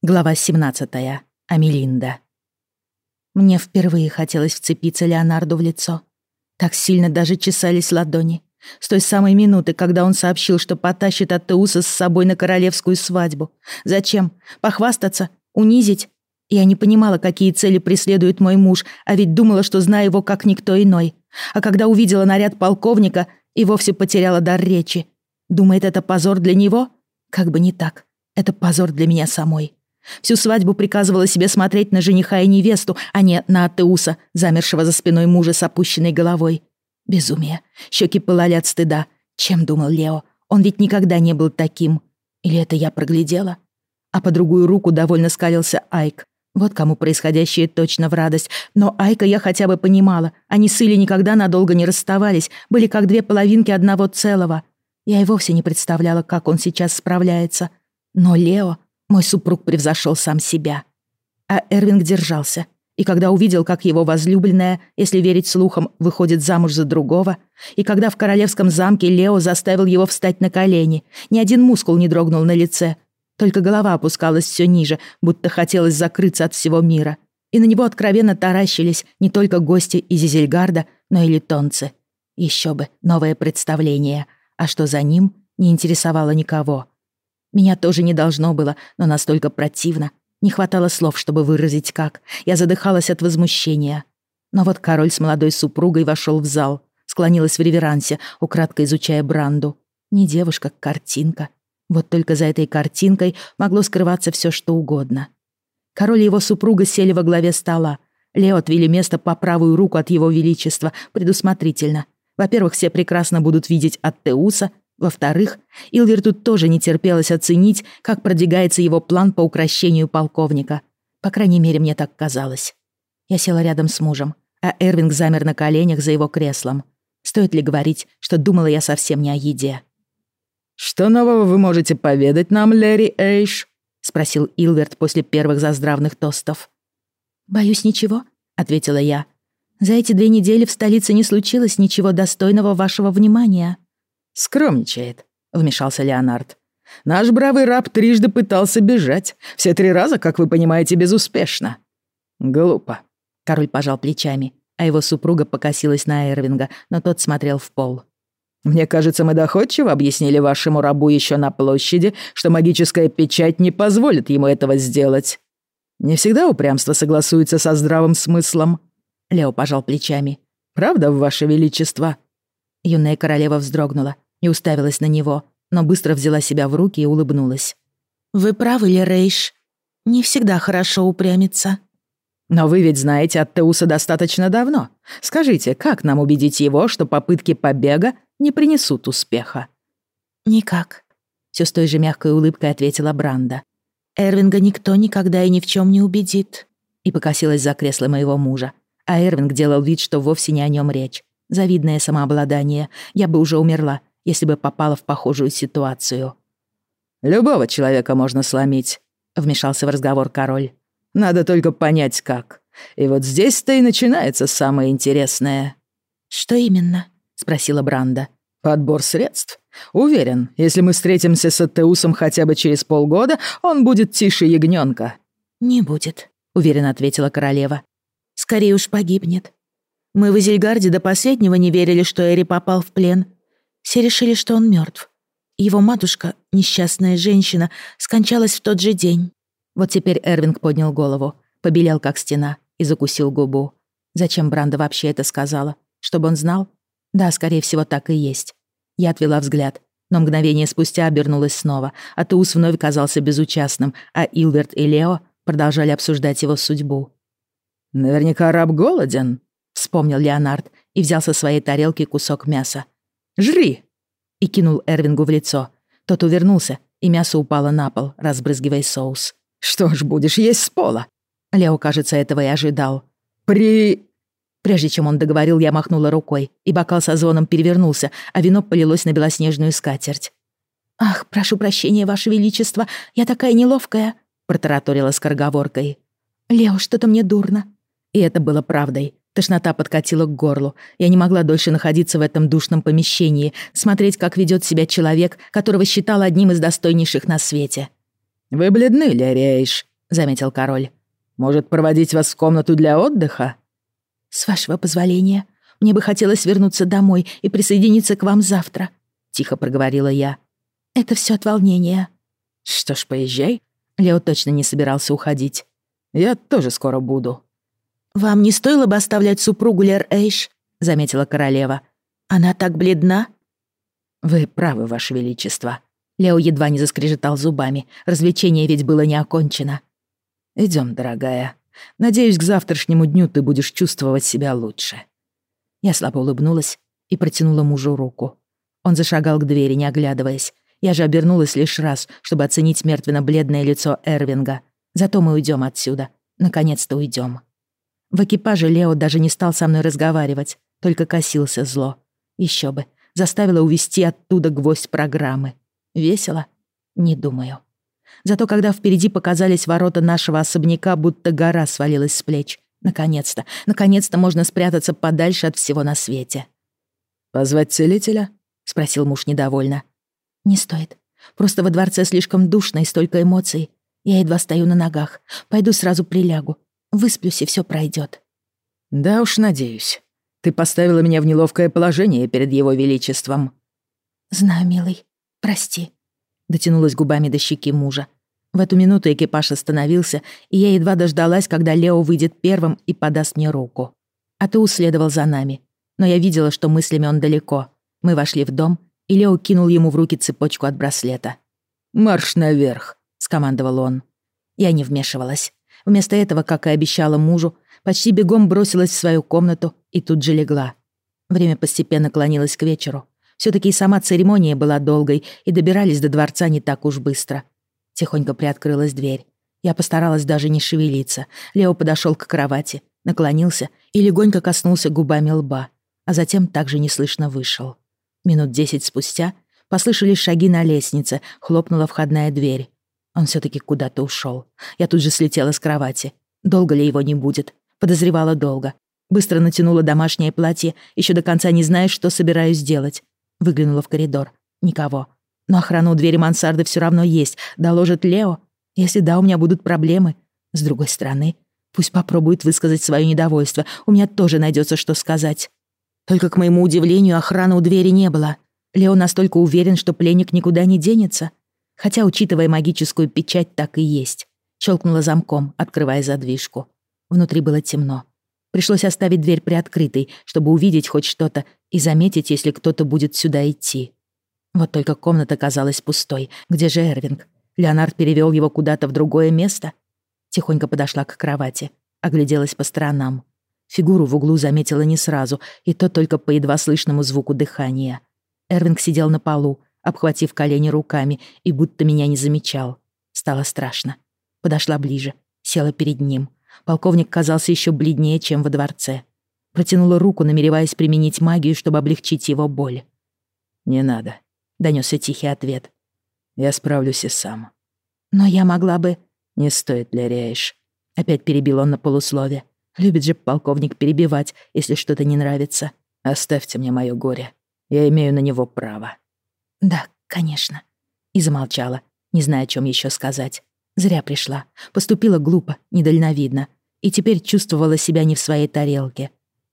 Глава 17. Амелинда. Мне впервые хотелось вцепиться Леонарду в лицо. Так сильно даже чесались ладони. С той самой минуты, когда он сообщил, что потащит Аттеуса с собой на королевскую свадьбу. Зачем? Похвастаться? Унизить? Я не понимала, какие цели преследует мой муж, а ведь думала, что знаю его как никто иной. А когда увидела наряд полковника, и вовсе потеряла дар речи. Думает, это позор для него? Как бы не так. Это позор для меня самой. Всю свадьбу приказывала себе смотреть на жениха и невесту, а не на Атеуса, замершего за спиной мужа с опущенной головой. Безумие. Щеки пылали от стыда. Чем думал Лео? Он ведь никогда не был таким. Или это я проглядела? А по другую руку довольно скалился Айк. Вот кому происходящее точно в радость. Но Айка я хотя бы понимала. Они с Илли никогда надолго не расставались, были как две половинки одного целого. Я и вовсе не представляла, как он сейчас справляется. Но Лео... Мой супруг превзошел сам себя. А Эрвинг держался. И когда увидел, как его возлюбленная, если верить слухам, выходит замуж за другого, и когда в королевском замке Лео заставил его встать на колени, ни один мускул не дрогнул на лице, только голова опускалась все ниже, будто хотелось закрыться от всего мира. И на него откровенно таращились не только гости из Изельгарда, но и литонцы. Еще бы, новое представление. А что за ним, не интересовало никого. Меня тоже не должно было, но настолько противно. Не хватало слов, чтобы выразить как. Я задыхалась от возмущения. Но вот король с молодой супругой вошел в зал, склонилась в реверансе, украдко изучая Бранду. Не девушка, картинка. Вот только за этой картинкой могло скрываться все, что угодно. Король и его супруга сели во главе стола. Лео отвели место по правую руку от его величества, предусмотрительно. Во-первых, все прекрасно будут видеть от Теуса, во-вторых, Илверту тоже не терпелось оценить, как продвигается его план по укращению полковника. По крайней мере, мне так казалось. Я села рядом с мужем, а Эрвинг замер на коленях за его креслом. Стоит ли говорить, что думала я совсем не о еде? «Что нового вы можете поведать нам, Лэри Эйш?» — спросил Илверт после первых заздравных тостов. «Боюсь, ничего», — ответила я. «За эти две недели в столице не случилось ничего достойного вашего внимания». «Скромничает», — вмешался Леонард. «Наш бравый раб трижды пытался бежать. Все три раза, как вы понимаете, безуспешно». «Глупо», — король пожал плечами, а его супруга покосилась на Эрвинга, но тот смотрел в пол. «Мне кажется, мы доходчиво объяснили вашему рабу еще на площади, что магическая печать не позволит ему этого сделать. Не всегда упрямство согласуется со здравым смыслом». Лео пожал плечами. «Правда, ваше величество?» Юная королева вздрогнула, и уставилась на него, но быстро взяла себя в руки и улыбнулась. «Вы правы, Лерейш. Не всегда хорошо упрямиться». «Но вы ведь знаете от Теуса достаточно давно. Скажите, как нам убедить его, что попытки побега не принесут успеха?» «Никак», — все с той же мягкой улыбкой ответила Бранда. «Эрвинга никто никогда и ни в чем не убедит». И покосилась за кресло моего мужа. А Эрвинг делал вид, что вовсе не о нем речь. Завидное самообладание. Я бы уже умерла, если бы попала в похожую ситуацию. «Любого человека можно сломить», — вмешался в разговор король. «Надо только понять, как. И вот здесь-то и начинается самое интересное». «Что именно?» — спросила Бранда. «Подбор средств. Уверен, если мы встретимся с Аттеусом хотя бы через полгода, он будет тише ягненка». «Не будет», — уверенно ответила королева. «Скорее уж погибнет. Мы в Изельгарде до последнего не верили, что Эри попал в плен. Все решили, что он мертв. Его матушка, несчастная женщина, скончалась в тот же день. Вот теперь Эрвинг поднял голову, побелел как стена и закусил губу. Зачем Бранда вообще это сказала? Чтобы он знал? Да, скорее всего, так и есть. Я отвела взгляд, но мгновение спустя обернулась снова, а Туус вновь казался безучастным, а Илверт и Лео продолжали обсуждать его судьбу. «Наверняка раб голоден», — вспомнил Леонард и взял со своей тарелки кусок мяса. Жри!» И кинул Эрвингу в лицо. Тот увернулся, и мясо упало на пол, разбрызгивая соус. «Что ж, будешь есть с пола?» Лео, кажется, этого и ожидал. «При...» Прежде чем он договорил, я махнула рукой, и бокал со звоном перевернулся, а вино полилось на белоснежную скатерть. «Ах, прошу прощения, Ваше Величество, я такая неловкая», — протараторила скороговоркой. «Лео, что-то мне дурно». И это было правдой. Тошнота подкатила к горлу. Я не могла дольше находиться в этом душном помещении, смотреть, как ведет себя человек, которого считала одним из достойнейших на свете. «Вы бледны, Лерейш», — заметил король. «Может, проводить вас в комнату для отдыха?» «С вашего позволения, мне бы хотелось вернуться домой и присоединиться к вам завтра», — тихо проговорила я. «Это все от волнения». «Что ж, поезжай». Лео точно не собирался уходить. «Я тоже скоро буду». «Вам не стоило бы оставлять супругу Лер Эйш?» — заметила королева. «Она так бледна». «Вы правы, Ваше Величество». Лео едва не заскрежетал зубами. Развлечение ведь было не окончено. Идем, дорогая. Надеюсь, к завтрашнему дню ты будешь чувствовать себя лучше». Я слабо улыбнулась и протянула мужу руку. Он зашагал к двери, не оглядываясь. Я же обернулась лишь раз, чтобы оценить мертвенно-бледное лицо Эрвинга. Зато мы уйдем отсюда. Наконец-то уйдем. В экипаже Лео даже не стал со мной разговаривать, только косился зло. Еще бы, заставила увести оттуда гвоздь программы. Весело? Не думаю. Зато когда впереди показались ворота нашего особняка, будто гора свалилась с плеч. Наконец-то, наконец-то можно спрятаться подальше от всего на свете. «Позвать целителя?» — спросил муж недовольно. «Не стоит. Просто во дворце слишком душно и столько эмоций. Я едва стою на ногах. Пойду сразу прилягу. Высплюсь, и все пройдет. «Да уж, надеюсь. Ты поставила меня в неловкое положение перед его величеством». «Знаю, милый. Прости». Дотянулась губами до щеки мужа. В эту минуту экипаж остановился, и я едва дождалась, когда Лео выйдет первым и подаст мне руку. А ты уследовал за нами. Но я видела, что мыслями он далеко. Мы вошли в дом, и Лео кинул ему в руки цепочку от браслета. «Марш наверх», — скомандовал он. Я не вмешивалась. Вместо этого, как и обещала мужу, почти бегом бросилась в свою комнату и тут же легла. Время постепенно клонилось к вечеру. все таки сама церемония была долгой, и добирались до дворца не так уж быстро. Тихонько приоткрылась дверь. Я постаралась даже не шевелиться. Лео подошел к кровати, наклонился и легонько коснулся губами лба, а затем также неслышно вышел. Минут десять спустя послышались шаги на лестнице, хлопнула входная дверь. Он все таки куда-то ушел. Я тут же слетела с кровати. Долго ли его не будет? Подозревала долго. Быстро натянула домашнее платье, еще до конца не зная, что собираюсь делать. Выглянула в коридор. Никого. Но охрана у двери мансарды все равно есть. Доложит Лео. Если да, у меня будут проблемы. С другой стороны, пусть попробует высказать свое недовольство. У меня тоже найдется что сказать. Только, к моему удивлению, охраны у двери не было. Лео настолько уверен, что пленник никуда не денется. Хотя, учитывая магическую печать, так и есть. Щелкнула замком, открывая задвижку. Внутри было темно. Пришлось оставить дверь приоткрытой, чтобы увидеть хоть что-то и заметить, если кто-то будет сюда идти. Вот только комната казалась пустой. Где же Эрвинг? Леонард перевел его куда-то в другое место? Тихонько подошла к кровати, огляделась по сторонам. Фигуру в углу заметила не сразу, и то только по едва слышному звуку дыхания. Эрвинг сидел на полу, обхватив колени руками, и будто меня не замечал. Стало страшно. Подошла ближе, села перед ним. Полковник казался еще бледнее, чем во дворце. Протянула руку, намереваясь применить магию, чтобы облегчить его боль. «Не надо», — донесся тихий ответ. «Я справлюсь и сам». «Но я могла бы...» «Не стоит, Леряиш». Опять перебил он на полуслове. Любит же полковник перебивать, если что-то не нравится. «Оставьте мне моё горе. Я имею на него право». «Да, конечно». И замолчала, не зная, о чем еще сказать. Зря пришла. Поступила глупо, недальновидно. И теперь чувствовала себя не в своей тарелке.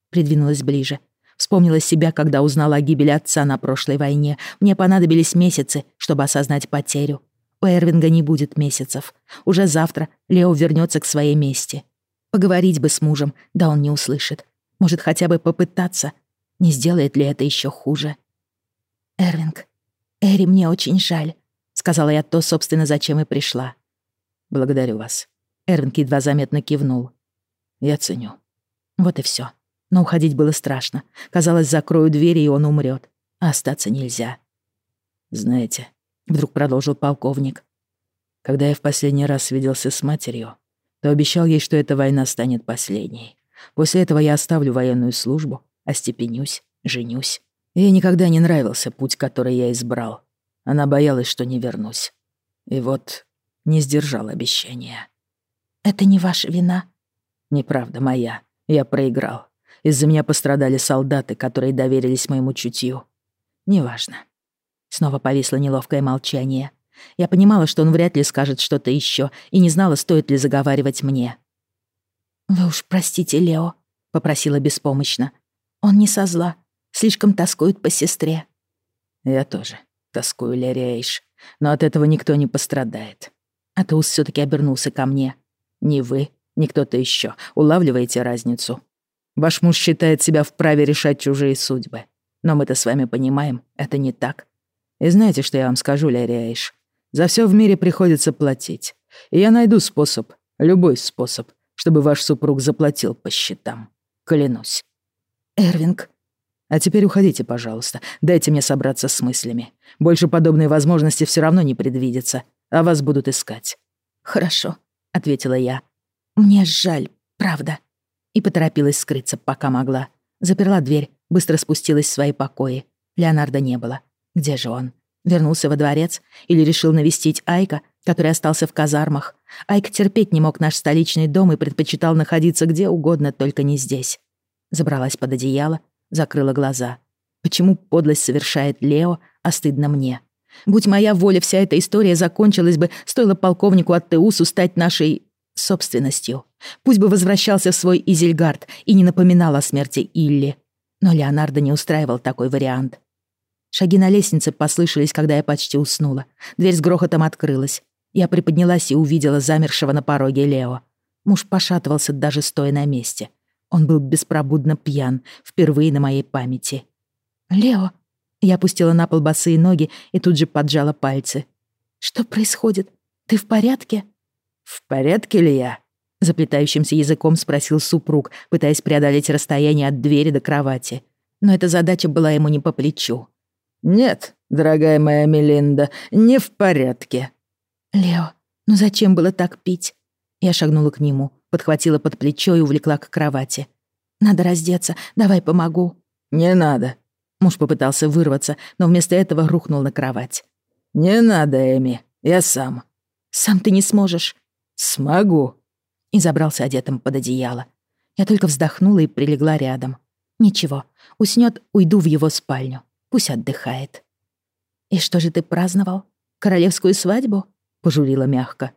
Придвинулась ближе. Вспомнила себя, когда узнала о гибели отца на прошлой войне. Мне понадобились месяцы, чтобы осознать потерю. У Эрвинга не будет месяцев. Уже завтра Лео вернется к своей мести. Поговорить бы с мужем, да он не услышит. Может, хотя бы попытаться. Не сделает ли это еще хуже? Эрвинг, «Эри, мне очень жаль», — сказала я то, собственно, зачем и пришла. «Благодарю вас». Эрвинг едва заметно кивнул. «Я ценю». Вот и все. Но уходить было страшно. Казалось, закрою двери, и он умрет. А остаться нельзя. «Знаете», — вдруг продолжил полковник, «когда я в последний раз виделся с матерью, то обещал ей, что эта война станет последней. После этого я оставлю военную службу, остепенюсь, женюсь Ей никогда не нравился путь, который я избрал. Она боялась, что не вернусь. И вот не сдержал обещания. «Это не ваша вина?» «Неправда моя. Я проиграл. Из-за меня пострадали солдаты, которые доверились моему чутью. Неважно». Снова повисло неловкое молчание. Я понимала, что он вряд ли скажет что-то еще, и не знала, стоит ли заговаривать мне. «Вы уж простите, Лео», — попросила беспомощно. «Он не со зла, слишком тоскует по сестре». «Я тоже тоскую, Лериэйш, но от этого никто не пострадает». Атеус все таки обернулся ко мне. «Ни вы, ни кто-то еще. Улавливаете разницу? Ваш муж считает себя вправе решать чужие судьбы. Но мы-то с вами понимаем, это не так. И знаете, что я вам скажу, Лериэйш? За все в мире приходится платить. И я найду способ, любой способ, чтобы ваш супруг заплатил по счетам. Клянусь. Эрвинг. А теперь уходите, пожалуйста. Дайте мне собраться с мыслями. Больше подобной возможности все равно не предвидится, а вас будут искать. Хорошо, ответила я. Мне жаль, правда. И поторопилась скрыться, пока могла. Заперла дверь, быстро спустилась в свои покои. Леонардо не было. Где же он? Вернулся во дворец или решил навестить Айка, который остался в казармах. Айк терпеть не мог наш столичный дом и предпочитал находиться где угодно, только не здесь. Забралась под одеяло, закрыла глаза. Почему подлость совершает Лео, а стыдно мне? Будь моя воля, вся эта история закончилась бы, стоило полковнику Аттеусу стать нашей собственностью. Пусть бы возвращался в свой Изельгард и не напоминал о смерти Илли. Но Леонардо не устраивал такой вариант. Шаги на лестнице послышались, когда я почти уснула. Дверь с грохотом открылась. Я приподнялась и увидела замершего на пороге Лео. Муж пошатывался, даже стоя на месте. Он был беспробудно пьян, впервые на моей памяти. «Лео!» Я опустила на пол босые ноги и тут же поджала пальцы. «Что происходит? Ты в порядке?» «В порядке ли я?» Заплетающимся языком спросил супруг, пытаясь преодолеть расстояние от двери до кровати. Но эта задача была ему не по плечу. «Нет, дорогая моя Мелинда, не в порядке». «Лео, ну зачем было так пить?» Я шагнула к нему, подхватила под плечо и увлекла к кровати. «Надо раздеться, давай помогу». «Не надо». Муж попытался вырваться, но вместо этого рухнул на кровать. «Не надо, Эми, я сам». «Сам ты не сможешь». «Смогу». И забрался одетым под одеяло. Я только вздохнула и прилегла рядом. «Ничего, уснёт, уйду в его спальню. Пусть отдыхает. «И что же ты праздновал? Королевскую свадьбу?» — пожурила мягко.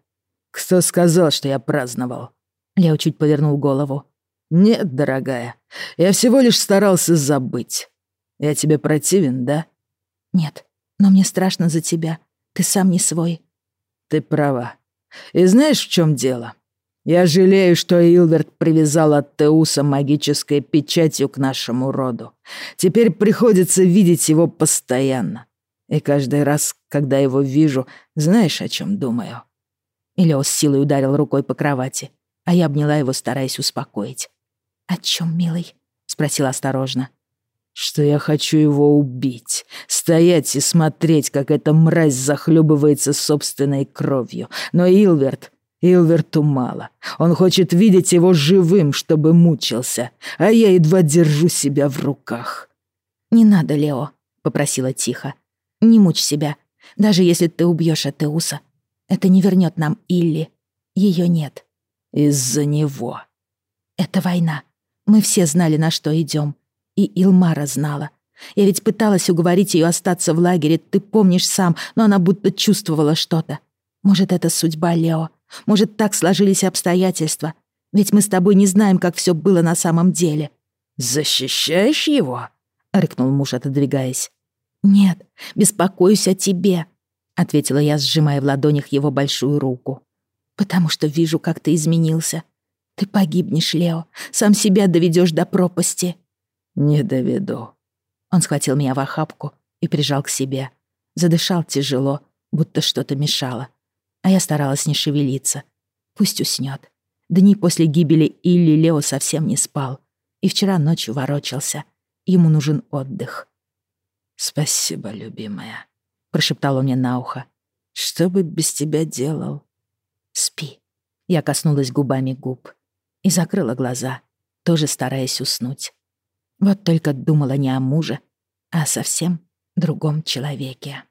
«Кто сказал, что я праздновал?» Лео чуть повернул голову. «Нет, дорогая, я всего лишь старался забыть. Я тебе противен, да?» «Нет, но мне страшно за тебя. Ты сам не свой». «Ты права. И знаешь, в чем дело? Я жалею, что Илверт привязал от Теуса магической печатью к нашему роду. Теперь приходится видеть его постоянно. И каждый раз, когда его вижу, знаешь, о чем думаю?» Илео с силой ударил рукой по кровати, а я обняла его, стараясь успокоить. «О чем, милый?» — спросила осторожно. «Что я хочу его убить, стоять и смотреть, как эта мразь захлебывается собственной кровью. Но Илверт Илверту мало. Он хочет видеть его живым, чтобы мучился, а я едва держу себя в руках. «Не надо, Лео», — попросила тихо. «Не мучь себя. Даже если ты убьешь Атеуса, это не вернет нам Илли. Ее нет». «Из-за него». «Это война. Мы все знали, на что идем. И Илмара знала. Я ведь пыталась уговорить ее остаться в лагере, ты помнишь сам, но она будто чувствовала что-то. Может, это судьба Лео. Может, так сложились обстоятельства. Ведь мы с тобой не знаем, как все было на самом деле». «Защищаешь его?» — рыкнул муж, отодвигаясь. «Нет, беспокоюсь о тебе», — ответила я, сжимая в ладонях его большую руку. «Потому что вижу, как ты изменился. Ты погибнешь, Лео, сам себя доведешь до пропасти». «Не доведу». Он схватил меня в охапку и прижал к себе. Задышал тяжело, будто что-то мешало а я старалась не шевелиться. Пусть уснёт. Дни после гибели Илли Лео совсем не спал. И вчера ночью ворочался. Ему нужен отдых. «Спасибо, любимая», — прошептал он мне на ухо. «Что бы без тебя делал?» «Спи». Я коснулась губами губ и закрыла глаза, тоже стараясь уснуть. Вот только думала не о муже, а о совсем другом человеке.